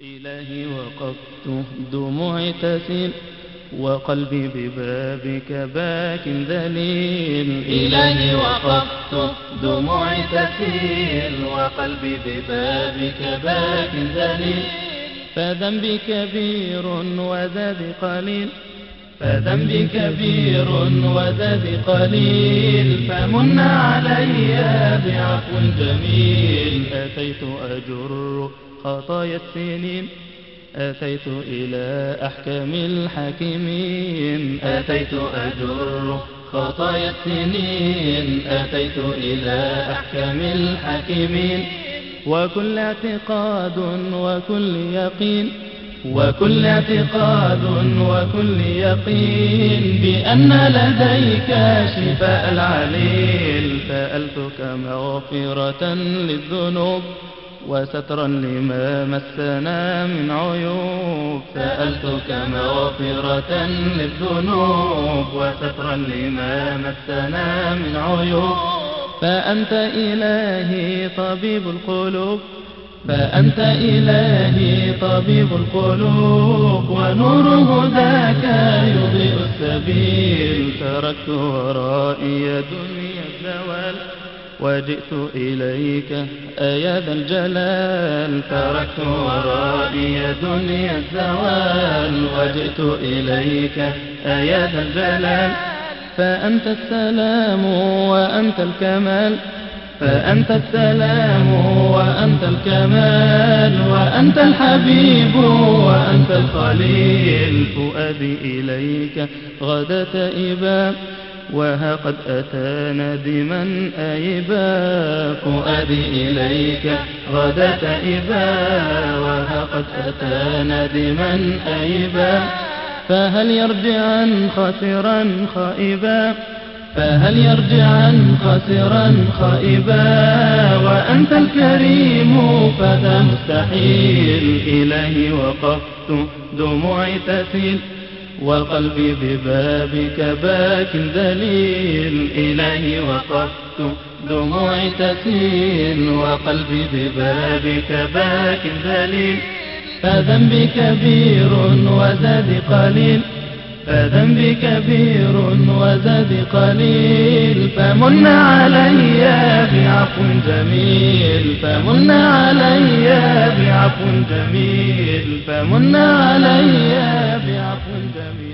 إلهي وقفت دموعي تسيل وقلبي ببابك باك ذليل. إلهي وقفت دموعي تسيل وقلبي ببابك باك ذليل. فذنبي كبير وزادي قليل فذنبي كبير وزادي قليل فمن علي بعفو جميل. أتيت أجر خطايا السنين أتيت إلى أحكم الحاكمين. أتيت أجر خطايا السنين أتيت إلى أحكم الحكيمين وكل اعتقاد وكل يقين وكل اعتقاد وكل يقين بأن لديك شفاء العليل. سألتك مغفرة للذنوب وسترا لما مسنا من عيوب. سألتك مغفرة للذنوب وسترا لما مسنا من عيوب. فأنت إلهي طبيب القلوب. فأنت إلهي طبيب القلوب ونور هداك يضيء السبيل. تركت ورائي دنيا الزوال وجئت إليك أيا ذا الجلال. تركت ورائي دنيا الزوال وجئت إليك أيا ذا الجلال. فأنت السلام وأنت الكمال. فأنت السلام الكمال وأنت الحبيب وأنت الخليل فؤادي إليك غدا إبا وها قد أتى ندما أيبا فؤادي إليك غدا إبا وها قد أتى ندما أيبا فهل يرجعا خسرا خائبا؟ فهل يرجعا خسرا خائبا وأنت الكريم فذا مستحيل إلهي وقفت دموعي تسيل وقلبي ببابك باك ذليل إلهي وقفت دموعي تسيل وقلبي ببابك باك ذليل فذنبي كبير وزادي قليل فذنبي كبير وزادي قليل فمن علي بعفو جميل فمن علي بعفو جميل فمن علي بعفو جميل.